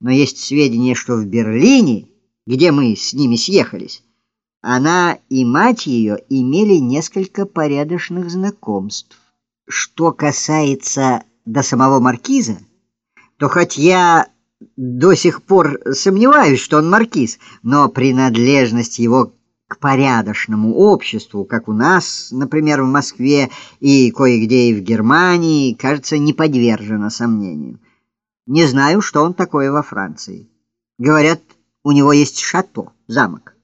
но есть сведения, что в Берлине, где мы с ними съехались, она и мать ее имели несколько порядочных знакомств. Что касается до самого маркиза, то хоть я до сих пор сомневаюсь, что он маркиз, но принадлежность его к порядочному обществу, как у нас, например, в Москве и кое-где и в Германии, кажется, не подвержена сомнению. Не знаю, что он такое во Франции. Говорят, у него есть шато, замок.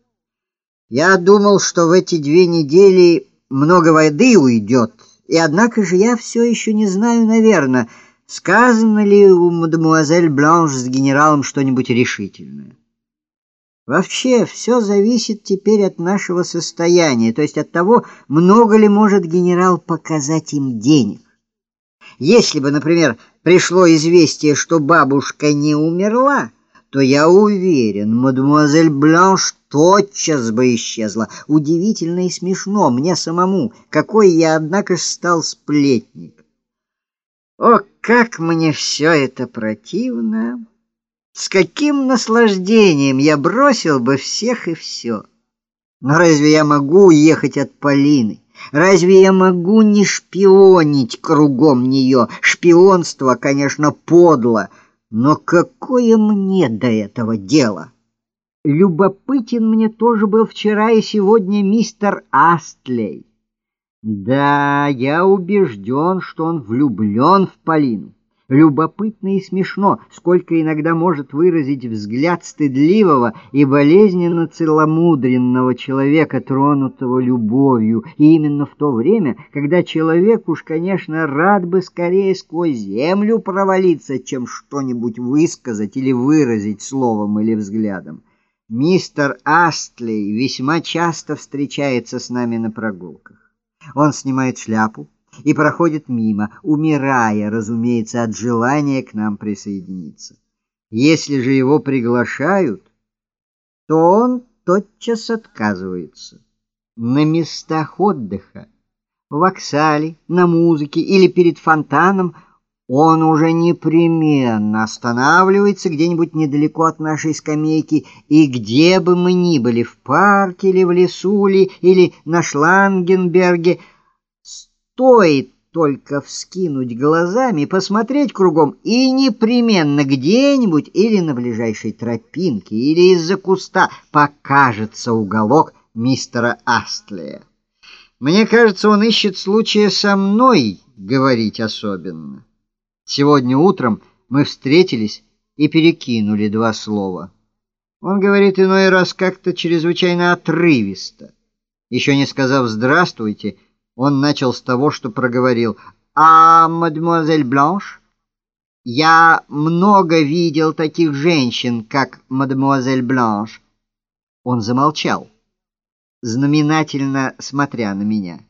Я думал, что в эти две недели много воды уйдет, и однако же я все еще не знаю, наверное, сказано ли у мадемуазель Бланш с генералом что-нибудь решительное. Вообще, все зависит теперь от нашего состояния, то есть от того, много ли может генерал показать им денег. Если бы, например, пришло известие, что бабушка не умерла, то я уверен, мадемуазель Бланш тотчас бы исчезла. Удивительно и смешно мне самому, какой я, однако, стал сплетник. О, как мне все это противно! С каким наслаждением я бросил бы всех и все. Но разве я могу уехать от Полины? Разве я могу не шпионить кругом нее? Шпионство, конечно, подло, но какое мне до этого дело? Любопытен мне тоже был вчера и сегодня мистер Астлей. Да, я убежден, что он влюблен в Полину. Любопытно и смешно, сколько иногда может выразить взгляд стыдливого и болезненно целомудренного человека, тронутого любовью, и именно в то время, когда человек уж, конечно, рад бы скорее сквозь землю провалиться, чем что-нибудь высказать или выразить словом или взглядом. Мистер Астлей весьма часто встречается с нами на прогулках. Он снимает шляпу и проходит мимо, умирая, разумеется, от желания к нам присоединиться. Если же его приглашают, то он тотчас отказывается. На местах отдыха, в воксале, на музыке или перед фонтаном он уже непременно останавливается где-нибудь недалеко от нашей скамейки, и где бы мы ни были, в парке или в лесу, или, или на Шлангенберге, стоит только вскинуть глазами, посмотреть кругом, и непременно где-нибудь или на ближайшей тропинке, или из-за куста покажется уголок мистера Астлея. Мне кажется, он ищет случая со мной говорить особенно. Сегодня утром мы встретились и перекинули два слова. Он говорит иной раз как-то чрезвычайно отрывисто. Еще не сказав «здравствуйте», он начал с того, что проговорил «А, мадемуазель Бланш?» «Я много видел таких женщин, как мадемуазель Бланш». Он замолчал, знаменательно смотря на меня.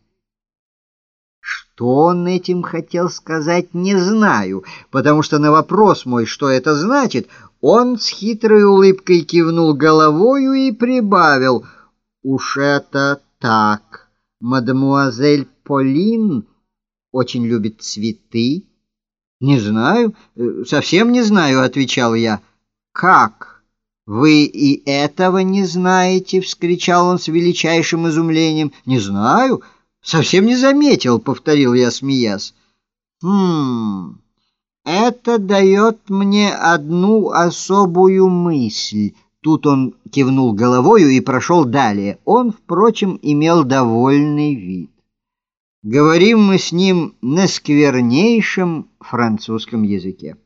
Что он этим хотел сказать, не знаю, потому что на вопрос мой, что это значит, он с хитрой улыбкой кивнул головою и прибавил «Уж это так, мадемуазель Полин очень любит цветы». «Не знаю, э, совсем не знаю», — отвечал я. «Как? Вы и этого не знаете?» — вскричал он с величайшим изумлением. «Не знаю». Совсем не заметил, повторил я, смеясь. Хм. Это дает мне одну особую мысль. Тут он кивнул головою и прошел далее. Он, впрочем, имел довольный вид. Говорим мы с ним на сквернейшем французском языке.